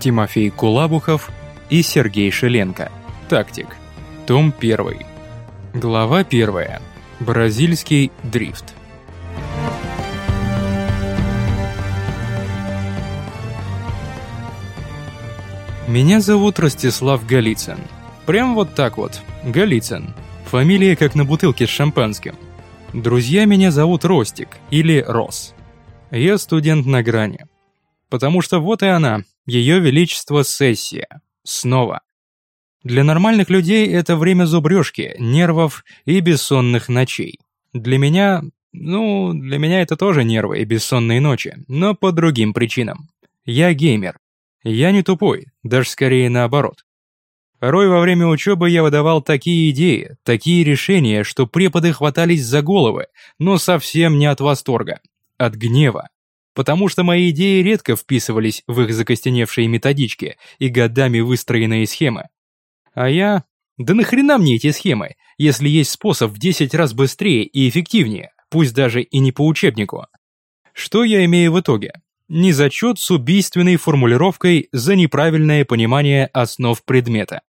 Тимофей Кулабухов и Сергей Шеленко. Тактик. Том 1. Глава 1. Бразильский дрифт. Меня зовут Ростислав Голицын. Прям вот так вот, Голицын. Фамилия как на бутылке с шампанским. Друзья меня зовут Ростик или Рос. Я студент на грани. Потому что вот и она, ее величество сессия. Снова. Для нормальных людей это время зубрежки, нервов и бессонных ночей. Для меня, ну, для меня это тоже нервы и бессонные ночи, но по другим причинам. Я геймер. Я не тупой, даже скорее наоборот. Порой во время учебы я выдавал такие идеи, такие решения, что преподы хватались за головы, но совсем не от восторга, от гнева потому что мои идеи редко вписывались в их закостеневшие методички и годами выстроенные схемы. А я... Да нахрена мне эти схемы, если есть способ в 10 раз быстрее и эффективнее, пусть даже и не по учебнику? Что я имею в итоге? Незачет с убийственной формулировкой за неправильное понимание основ предмета.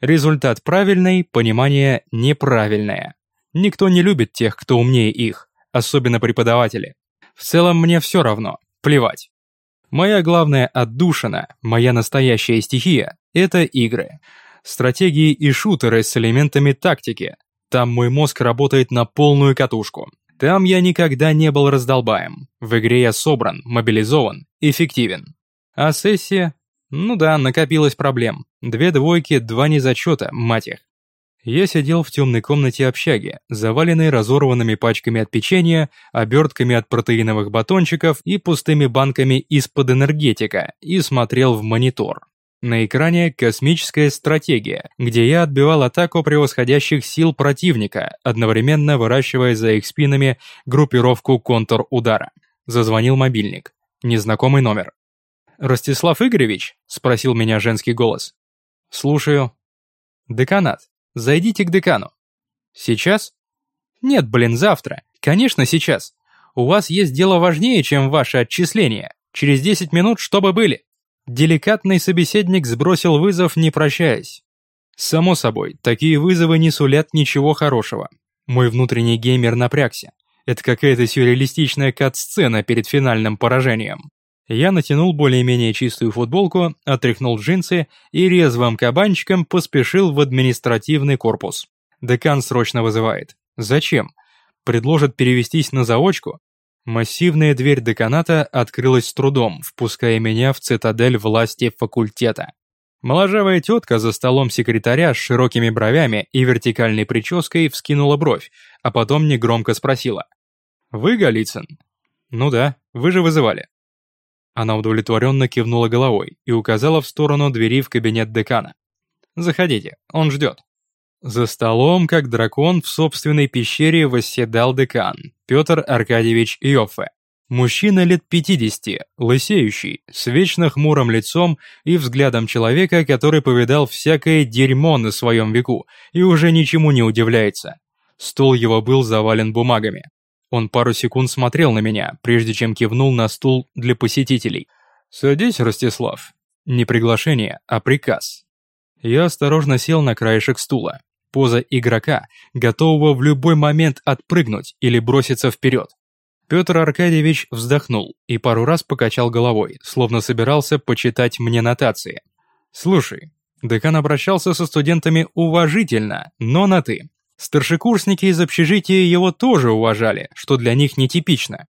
Результат правильный, понимание неправильное. Никто не любит тех, кто умнее их, особенно преподаватели. В целом мне все равно, плевать. Моя главная отдушина, моя настоящая стихия – это игры. Стратегии и шутеры с элементами тактики. Там мой мозг работает на полную катушку. Там я никогда не был раздолбаем. В игре я собран, мобилизован, эффективен. А сессия? Ну да, накопилось проблем. Две двойки, два незачета, мать их. Я сидел в темной комнате общаги, заваленной разорванными пачками от печенья, обертками от протеиновых батончиков и пустыми банками из-под энергетика, и смотрел в монитор. На экране космическая стратегия, где я отбивал атаку превосходящих сил противника, одновременно выращивая за их спинами группировку контр-удара. Зазвонил мобильник. Незнакомый номер. «Ростислав Игоревич?» – спросил меня женский голос. «Слушаю». «Деканат. Зайдите к декану. Сейчас? Нет, блин, завтра. Конечно, сейчас. У вас есть дело важнее, чем ваше отчисление. Через 10 минут, чтобы были. Деликатный собеседник сбросил вызов, не прощаясь. Само собой, такие вызовы не сулят ничего хорошего. Мой внутренний геймер напрягся. Это какая-то сюрреалистичная кат-сцена перед финальным поражением. Я натянул более-менее чистую футболку, отряхнул джинсы и резвым кабанчиком поспешил в административный корпус. Декан срочно вызывает. Зачем? Предложит перевестись на заочку? Массивная дверь деканата открылась с трудом, впуская меня в цитадель власти факультета. Моложавая тетка за столом секретаря с широкими бровями и вертикальной прической вскинула бровь, а потом негромко спросила. «Вы Голицын?» «Ну да, вы же вызывали». Она удовлетворенно кивнула головой и указала в сторону двери в кабинет декана. «Заходите, он ждет». За столом, как дракон, в собственной пещере восседал декан, Петр Аркадьевич Йоффе. Мужчина лет 50, лысеющий, с вечно хмурым лицом и взглядом человека, который повидал всякое дерьмо на своем веку и уже ничему не удивляется. Стол его был завален бумагами. Он пару секунд смотрел на меня, прежде чем кивнул на стул для посетителей. «Садись, Ростислав». Не приглашение, а приказ. Я осторожно сел на краешек стула. Поза игрока, готового в любой момент отпрыгнуть или броситься вперед. Петр Аркадьевич вздохнул и пару раз покачал головой, словно собирался почитать мне нотации. «Слушай, декан обращался со студентами уважительно, но на «ты». Старшекурсники из общежития его тоже уважали, что для них нетипично.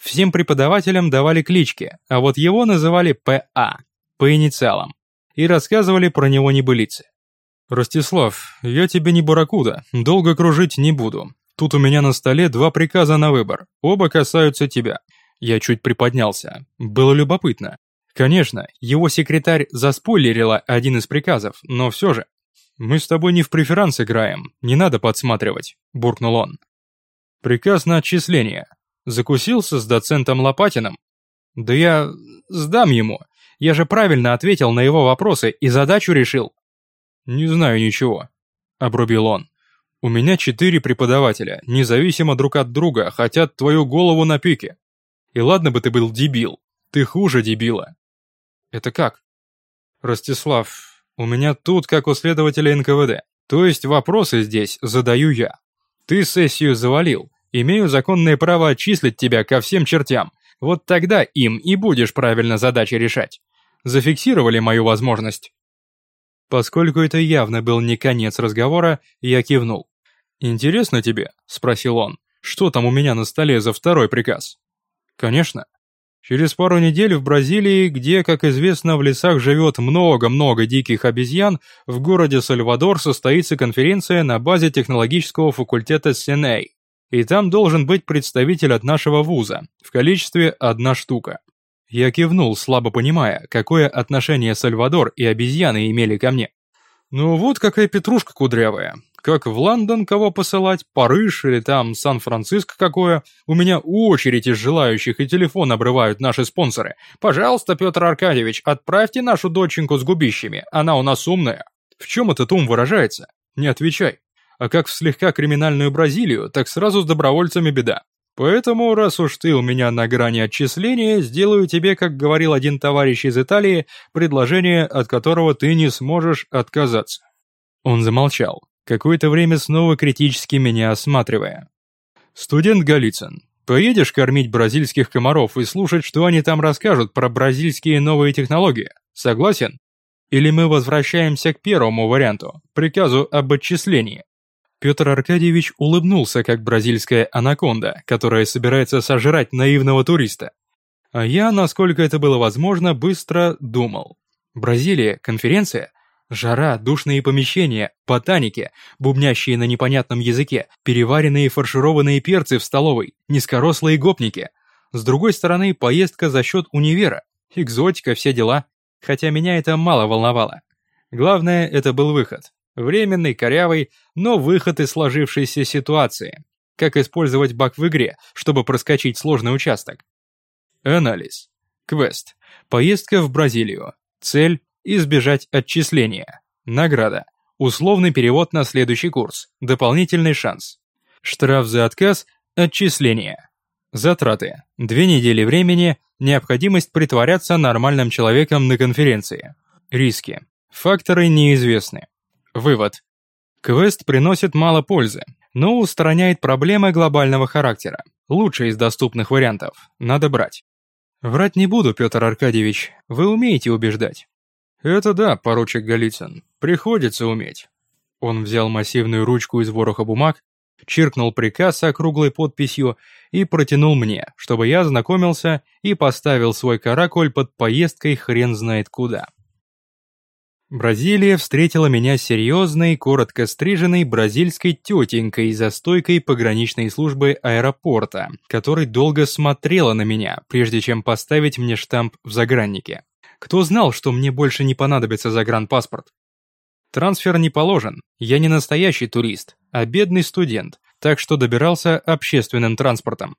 Всем преподавателям давали клички, а вот его называли ПА, по инициалам, и рассказывали про него небылицы. «Ростислав, я тебе не барракуда, долго кружить не буду. Тут у меня на столе два приказа на выбор, оба касаются тебя». Я чуть приподнялся. Было любопытно. Конечно, его секретарь заспойлерила один из приказов, но все же. «Мы с тобой не в преферанс играем, не надо подсматривать», – буркнул он. «Приказ на отчисление. Закусился с доцентом Лопатиным?» «Да я сдам ему. Я же правильно ответил на его вопросы и задачу решил». «Не знаю ничего», — обрубил он. «У меня четыре преподавателя, независимо друг от друга, хотят твою голову на пике. И ладно бы ты был дебил, ты хуже дебила». «Это как?» «Ростислав, у меня тут как у следователя НКВД. То есть вопросы здесь задаю я. Ты сессию завалил, имею законное право отчислить тебя ко всем чертям. Вот тогда им и будешь правильно задачи решать. Зафиксировали мою возможность?» Поскольку это явно был не конец разговора, я кивнул. «Интересно тебе?» – спросил он. «Что там у меня на столе за второй приказ?» «Конечно. Через пару недель в Бразилии, где, как известно, в лесах живет много-много диких обезьян, в городе Сальвадор состоится конференция на базе технологического факультета Сеней. И там должен быть представитель от нашего вуза, в количестве одна штука. Я кивнул, слабо понимая, какое отношение Сальвадор и обезьяны имели ко мне. Ну вот какая петрушка кудрявая. Как в Лондон кого посылать, Париж или там Сан-Франциско какое. У меня очередь из желающих и телефон обрывают наши спонсоры. Пожалуйста, Петр Аркадьевич, отправьте нашу доченьку с губищами, она у нас умная. В чем этот ум выражается? Не отвечай. А как в слегка криминальную Бразилию, так сразу с добровольцами беда. Поэтому, раз уж ты у меня на грани отчисления, сделаю тебе, как говорил один товарищ из Италии, предложение, от которого ты не сможешь отказаться». Он замолчал, какое-то время снова критически меня осматривая. «Студент Голицын, поедешь кормить бразильских комаров и слушать, что они там расскажут про бразильские новые технологии? Согласен? Или мы возвращаемся к первому варианту, приказу об отчислении?» Петр Аркадьевич улыбнулся, как бразильская анаконда, которая собирается сожрать наивного туриста. А я, насколько это было возможно, быстро думал. Бразилия, конференция, жара, душные помещения, ботаники, бубнящие на непонятном языке, переваренные фаршированные перцы в столовой, низкорослые гопники. С другой стороны, поездка за счет универа, экзотика, все дела. Хотя меня это мало волновало. Главное, это был выход. Временный, корявый, но выход из сложившейся ситуации. Как использовать баг в игре, чтобы проскочить сложный участок. Анализ. Квест. Поездка в Бразилию. Цель – избежать отчисления. Награда. Условный перевод на следующий курс. Дополнительный шанс. Штраф за отказ – отчисление. Затраты. Две недели времени, необходимость притворяться нормальным человеком на конференции. Риски. Факторы неизвестны. Вывод. Квест приносит мало пользы, но устраняет проблемы глобального характера. Лучший из доступных вариантов. Надо брать. Врать не буду, Петр Аркадьевич. Вы умеете убеждать. Это да, поручик Голицын. Приходится уметь. Он взял массивную ручку из вороха бумаг, чиркнул приказ с округлой подписью и протянул мне, чтобы я ознакомился и поставил свой каракуль под поездкой хрен знает куда. Бразилия встретила меня серьезной, коротко стриженной бразильской тетенькой за стойкой пограничной службы аэропорта, которая долго смотрела на меня, прежде чем поставить мне штамп в заграннике. Кто знал, что мне больше не понадобится загранпаспорт? Трансфер не положен, я не настоящий турист, а бедный студент, так что добирался общественным транспортом.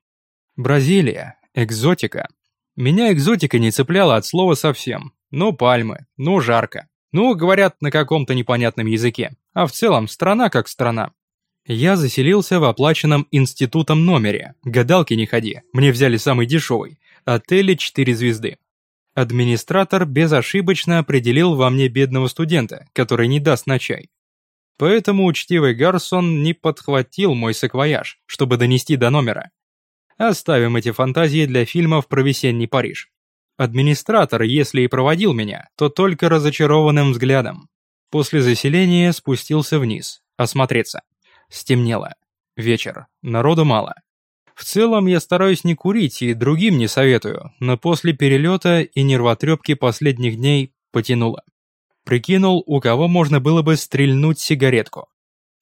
Бразилия, экзотика. Меня экзотика не цепляла от слова совсем. Ну пальмы, ну жарко. Ну, говорят на каком-то непонятном языке. А в целом, страна как страна. Я заселился в оплаченном институтом номере. Гадалки не ходи, мне взяли самый дешевый. Отеле 4 звезды. Администратор безошибочно определил во мне бедного студента, который не даст на чай. Поэтому учтивый Гарсон не подхватил мой саквояж, чтобы донести до номера. Оставим эти фантазии для фильмов про весенний Париж. Администратор, если и проводил меня, то только разочарованным взглядом. После заселения спустился вниз, осмотреться. Стемнело. Вечер. Народу мало. В целом я стараюсь не курить и другим не советую, но после перелета и нервотрепки последних дней потянуло. Прикинул, у кого можно было бы стрельнуть сигаретку.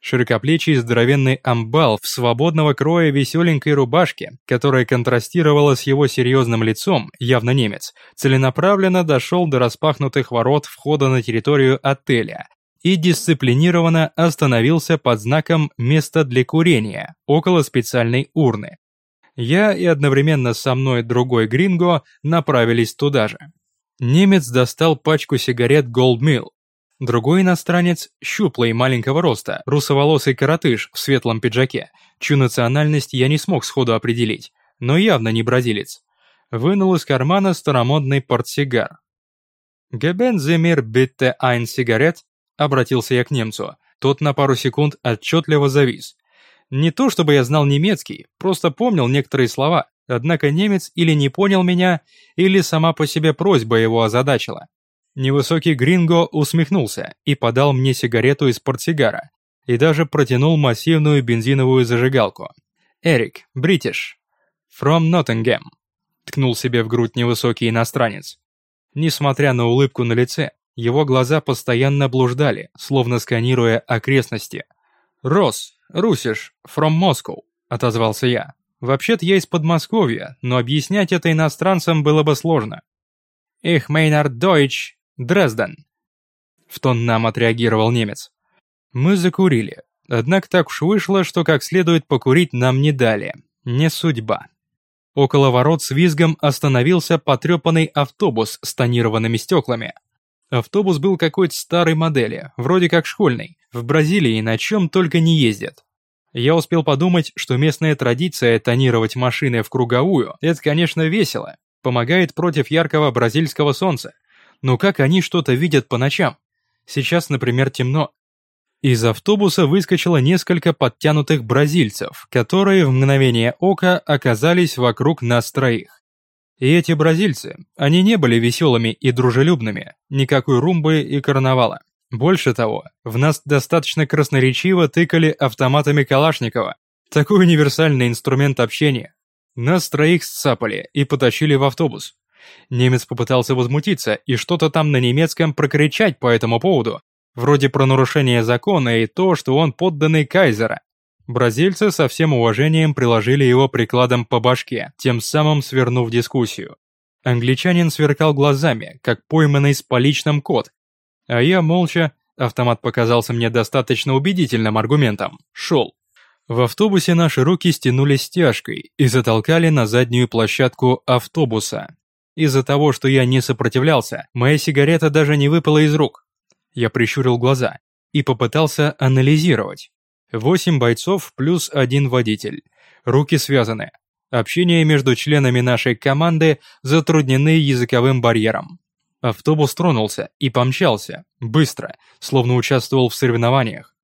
Широкоплечий здоровенный амбал в свободного кроя веселенькой рубашке, которая контрастировала с его серьезным лицом, явно немец, целенаправленно дошел до распахнутых ворот входа на территорию отеля и дисциплинированно остановился под знаком «Место для курения» около специальной урны. Я и одновременно со мной другой гринго направились туда же. Немец достал пачку сигарет Gold Mill, Другой иностранец, щуплый маленького роста, русоволосый коротыш в светлом пиджаке, чью национальность я не смог сходу определить, но явно не бразилец, вынул из кармана старомодный портсигар. «Гебен земир битте айн сигарет?» — обратился я к немцу. Тот на пару секунд отчетливо завис. Не то чтобы я знал немецкий, просто помнил некоторые слова, однако немец или не понял меня, или сама по себе просьба его озадачила. Невысокий Гринго усмехнулся и подал мне сигарету из портсигара, и даже протянул массивную бензиновую зажигалку. «Эрик, Бритиш. From Nottingham», — ткнул себе в грудь невысокий иностранец. Несмотря на улыбку на лице, его глаза постоянно блуждали, словно сканируя окрестности. «Рос, Русиш, from Moscow», — отозвался я. «Вообще-то я из Подмосковья, но объяснять это иностранцам было бы сложно». «Их Мейнард Дойч, Дрезден», — в тон нам отреагировал немец. Мы закурили, однако так уж вышло, что как следует покурить нам не дали. Не судьба. Около ворот с визгом остановился потрепанный автобус с тонированными стеклами. Автобус был какой-то старой модели, вроде как школьный. В Бразилии на чем только не ездят. Я успел подумать, что местная традиция тонировать машины в круговую – это, конечно, весело. Помогает против яркого бразильского солнца. Но как они что-то видят по ночам? Сейчас, например, темно. Из автобуса выскочило несколько подтянутых бразильцев, которые в мгновение ока оказались вокруг нас троих. И эти бразильцы, они не были веселыми и дружелюбными, никакой румбы и карнавала. Больше того, в нас достаточно красноречиво тыкали автоматами Калашникова, такой универсальный инструмент общения. Нас троих сцапали и потащили в автобус. Немец попытался возмутиться и что-то там на немецком прокричать по этому поводу, вроде про нарушение закона и то, что он подданный кайзера. Бразильцы со всем уважением приложили его прикладом по башке, тем самым свернув дискуссию. Англичанин сверкал глазами, как пойманный с поличным кот. А я молча, автомат показался мне достаточно убедительным аргументом, шел. В автобусе наши руки стянулись стяжкой и затолкали на заднюю площадку автобуса. Из-за того, что я не сопротивлялся, моя сигарета даже не выпала из рук. Я прищурил глаза и попытался анализировать. Восемь бойцов плюс один водитель. Руки связаны. Общение между членами нашей команды затруднены языковым барьером. Автобус тронулся и помчался, быстро, словно участвовал в соревнованиях.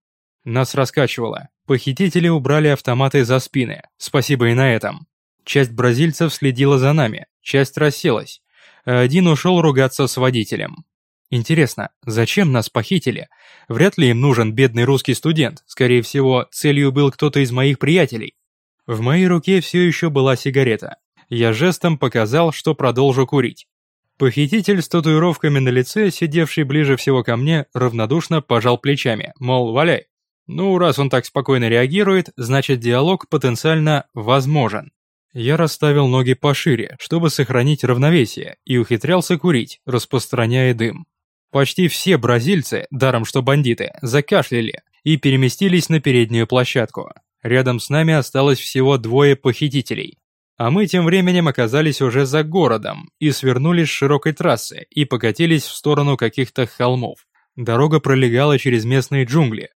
Нас раскачивало. Похитители убрали автоматы за спины, спасибо и на этом. Часть бразильцев следила за нами, часть расселась, один ушел ругаться с водителем. Интересно, зачем нас похитили? Вряд ли им нужен бедный русский студент, скорее всего, целью был кто-то из моих приятелей. В моей руке все еще была сигарета. Я жестом показал, что продолжу курить. Похититель с татуировками на лице, сидевший ближе всего ко мне, равнодушно пожал плечами, мол, валяй. Ну, раз он так спокойно реагирует, значит диалог потенциально возможен. Я расставил ноги пошире, чтобы сохранить равновесие, и ухитрялся курить, распространяя дым. Почти все бразильцы, даром что бандиты, закашляли и переместились на переднюю площадку. Рядом с нами осталось всего двое похитителей. А мы тем временем оказались уже за городом и свернули с широкой трассы и покатились в сторону каких-то холмов. Дорога пролегала через местные джунгли.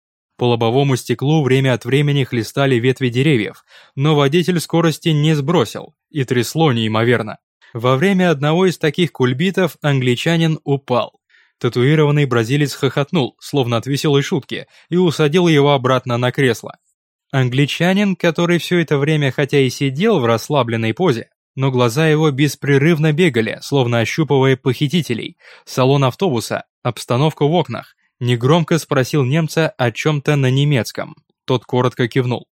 По лобовому стеклу время от времени хлестали ветви деревьев, но водитель скорости не сбросил и трясло неимоверно. Во время одного из таких кульбитов англичанин упал. Татуированный бразилец хохотнул, словно от веселой шутки, и усадил его обратно на кресло. Англичанин, который все это время хотя и сидел в расслабленной позе, но глаза его беспрерывно бегали, словно ощупывая похитителей, салон автобуса, обстановку в окнах, негромко спросил немца о чем-то на немецком. Тот коротко кивнул.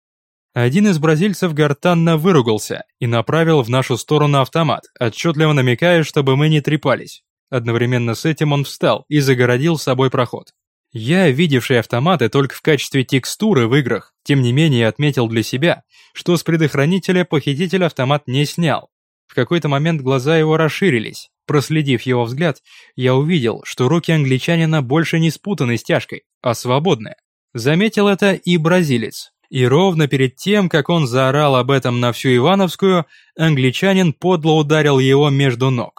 Один из бразильцев гортанно выругался и направил в нашу сторону автомат, отчетливо намекая, чтобы мы не трепались. Одновременно с этим он встал и загородил с собой проход. Я, видевший автоматы только в качестве текстуры в играх, тем не менее отметил для себя, что с предохранителя похититель автомат не снял. В какой-то момент глаза его расширились. Проследив его взгляд, я увидел, что руки англичанина больше не спутаны стяжкой, а свободны. Заметил это и бразилец. И ровно перед тем, как он заорал об этом на всю Ивановскую, англичанин подло ударил его между ног.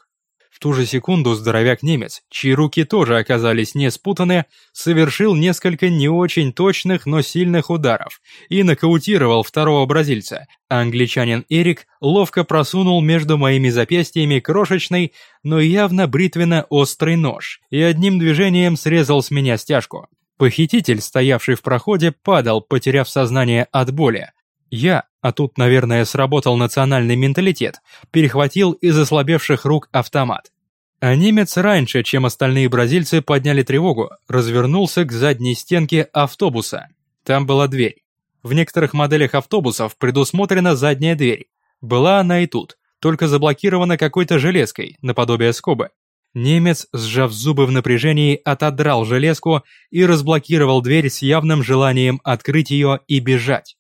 Ту же секунду здоровяк-немец, чьи руки тоже оказались не спутаны, совершил несколько не очень точных, но сильных ударов и нокаутировал второго бразильца, англичанин Эрик ловко просунул между моими запястьями крошечный, но явно бритвенно-острый нож и одним движением срезал с меня стяжку. Похититель, стоявший в проходе, падал, потеряв сознание от боли. Я, а тут, наверное, сработал национальный менталитет, перехватил из ослабевших рук автомат. А немец раньше, чем остальные бразильцы подняли тревогу, развернулся к задней стенке автобуса. Там была дверь. В некоторых моделях автобусов предусмотрена задняя дверь. Была она и тут, только заблокирована какой-то железкой, наподобие скобы. Немец, сжав зубы в напряжении, отодрал железку и разблокировал дверь с явным желанием открыть ее и бежать.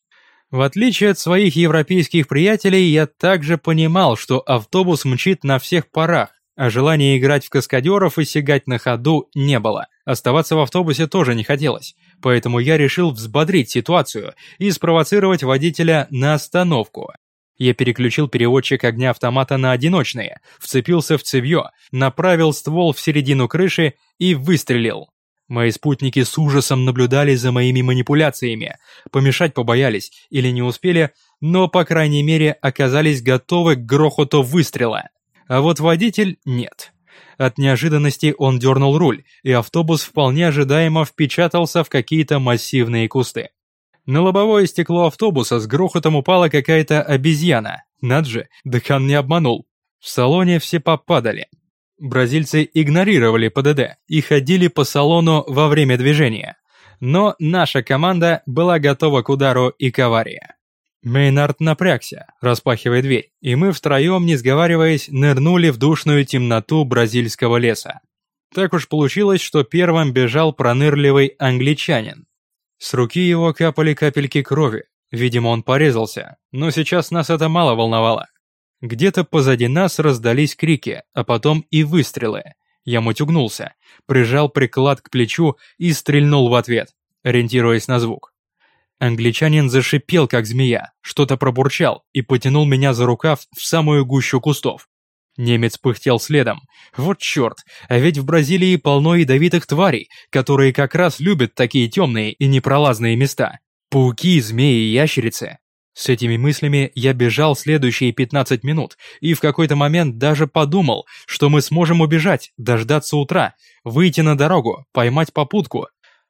В отличие от своих европейских приятелей, я также понимал, что автобус мчит на всех парах, а желания играть в каскадеров и сигать на ходу не было. Оставаться в автобусе тоже не хотелось, поэтому я решил взбодрить ситуацию и спровоцировать водителя на остановку. Я переключил переводчик огня автомата на одиночные, вцепился в цевьё, направил ствол в середину крыши и выстрелил. Мои спутники с ужасом наблюдали за моими манипуляциями, помешать побоялись или не успели, но, по крайней мере, оказались готовы к грохоту выстрела. А вот водитель нет. От неожиданности он дернул руль, и автобус вполне ожидаемо впечатался в какие-то массивные кусты. На лобовое стекло автобуса с грохотом упала какая-то обезьяна. Над же, Декан не обманул. В салоне все попадали. Бразильцы игнорировали ПДД и ходили по салону во время движения. Но наша команда была готова к удару и к аварии. Мейнард напрягся, распахивая дверь, и мы втроем, не сговариваясь, нырнули в душную темноту бразильского леса. Так уж получилось, что первым бежал пронырливый англичанин. С руки его капали капельки крови, видимо, он порезался, но сейчас нас это мало волновало. Где-то позади нас раздались крики, а потом и выстрелы. Я мутюгнулся, прижал приклад к плечу и стрельнул в ответ, ориентируясь на звук. Англичанин зашипел, как змея, что-то пробурчал и потянул меня за рукав в самую гущу кустов. Немец пыхтел следом. Вот черт, а ведь в Бразилии полно ядовитых тварей, которые как раз любят такие темные и непролазные места. Пауки, змеи и ящерицы. С этими мыслями я бежал следующие 15 минут и в какой-то момент даже подумал, что мы сможем убежать, дождаться утра, выйти на дорогу, поймать попутку.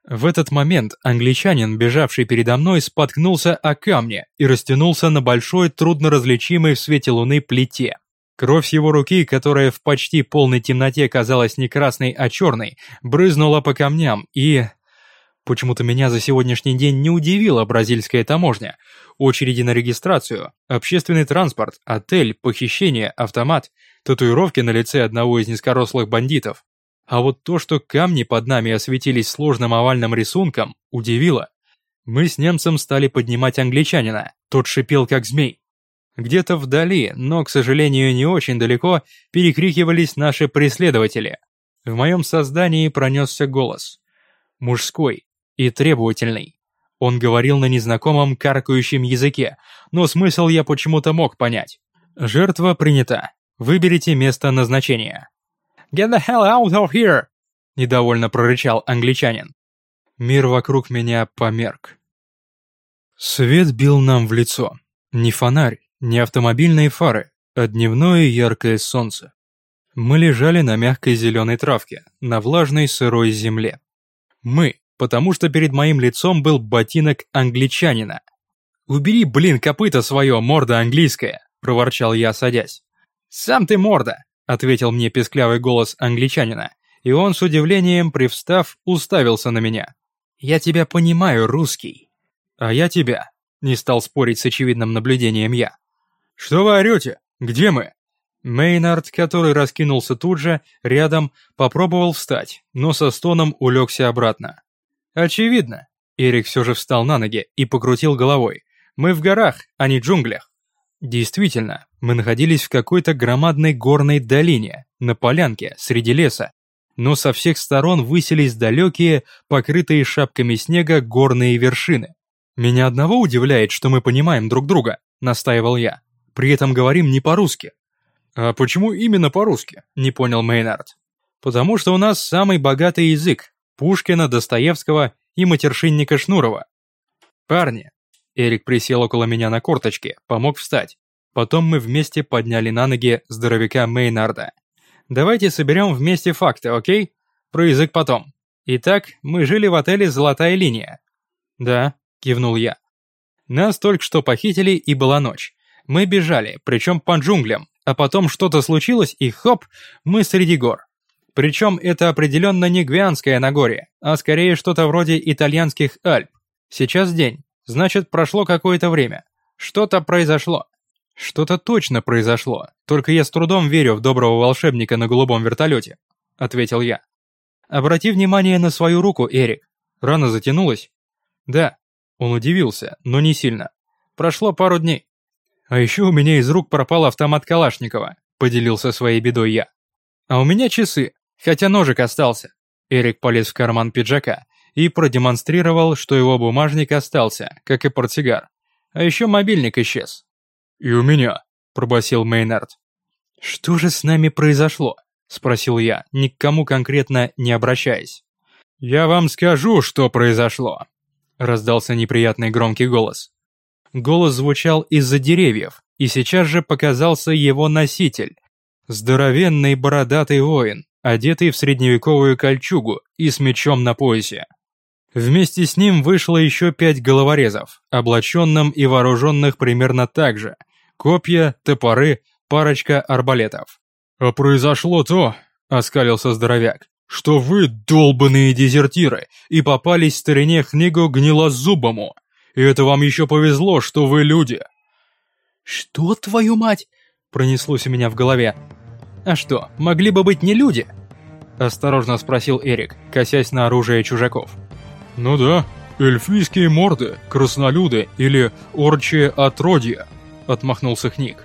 В этот момент англичанин, бежавший передо мной, споткнулся о камне и растянулся на большой, трудноразличимой в свете луны плите. Кровь его руки, которая в почти полной темноте казалась не красной, а черной, брызнула по камням и... Почему-то меня за сегодняшний день не удивила бразильская таможня. Очереди на регистрацию, общественный транспорт, отель, похищение, автомат, татуировки на лице одного из низкорослых бандитов. А вот то, что камни под нами осветились сложным овальным рисунком, удивило. Мы с немцем стали поднимать англичанина, тот шипел как змей. Где-то вдали, но, к сожалению, не очень далеко, перекрикивались наши преследователи. В моем создании пронесся голос. Мужской, и требовательный. Он говорил на незнакомом каркающем языке, но смысл я почему-то мог понять. Жертва принята. Выберите место назначения. «Get the hell out of here!» – недовольно прорычал англичанин. Мир вокруг меня померк. Свет бил нам в лицо. Не фонарь, не автомобильные фары, а дневное яркое солнце. Мы лежали на мягкой зеленой травке, на влажной сырой земле. Мы, потому что перед моим лицом был ботинок англичанина. «Убери, блин, копыта свое, морда английская!» – проворчал я, садясь. «Сам ты морда!» – ответил мне песклявый голос англичанина, и он с удивлением, привстав, уставился на меня. «Я тебя понимаю, русский». «А я тебя», – не стал спорить с очевидным наблюдением я. «Что вы орете? Где мы?» Мейнард, который раскинулся тут же, рядом, попробовал встать, но со стоном улегся обратно. «Очевидно». Эрик все же встал на ноги и покрутил головой. «Мы в горах, а не джунглях». Действительно, мы находились в какой-то громадной горной долине, на полянке, среди леса. Но со всех сторон высились далекие, покрытые шапками снега горные вершины. «Меня одного удивляет, что мы понимаем друг друга», — настаивал я. «При этом говорим не по-русски». «А почему именно по-русски?» – не понял Мейнард. «Потому что у нас самый богатый язык – Пушкина, Достоевского и матершинника Шнурова. Парни!» Эрик присел около меня на корточке, помог встать. Потом мы вместе подняли на ноги здоровяка Мейнарда. «Давайте соберем вместе факты, окей? Про язык потом. Итак, мы жили в отеле «Золотая линия». «Да», – кивнул я. «Нас только что похитили, и была ночь. Мы бежали, причем по джунглям, а потом что-то случилось, и хоп, мы среди гор. Причем это определенно не Гвианское Нагорье, а скорее что-то вроде итальянских Альп. Сейчас день, значит прошло какое-то время. Что-то произошло. Что-то точно произошло, только я с трудом верю в доброго волшебника на голубом вертолете, ответил я. Обрати внимание на свою руку, Эрик. Рана затянулась? Да. Он удивился, но не сильно. Прошло пару дней. А еще у меня из рук пропал автомат Калашникова, поделился своей бедой я. А у меня часы, хотя ножик остался. Эрик полез в карман пиджака и продемонстрировал, что его бумажник остался, как и портсигар. А еще мобильник исчез. «И у меня», – пробасил Мейнард. «Что же с нами произошло?» – спросил я, ни к кому конкретно не обращаясь. «Я вам скажу, что произошло», – раздался неприятный громкий голос. Голос звучал из-за деревьев, и сейчас же показался его носитель. Здоровенный бородатый воин, одетый в средневековую кольчугу и с мечом на поясе. Вместе с ним вышло еще пять головорезов, облаченным и вооруженных примерно так же. Копья, топоры, парочка арбалетов. «А произошло то», — оскалился здоровяк, «что вы долбанные дезертиры и попались в старине книгу гнилозубому. И это вам еще повезло, что вы люди!» «Что, твою мать?» — пронеслось у меня в голове. «А что, могли бы быть не люди?» Осторожно спросил Эрик, косясь на оружие чужаков. «Ну да, эльфийские морды, краснолюды или орчие отродья», — отмахнулся Книг.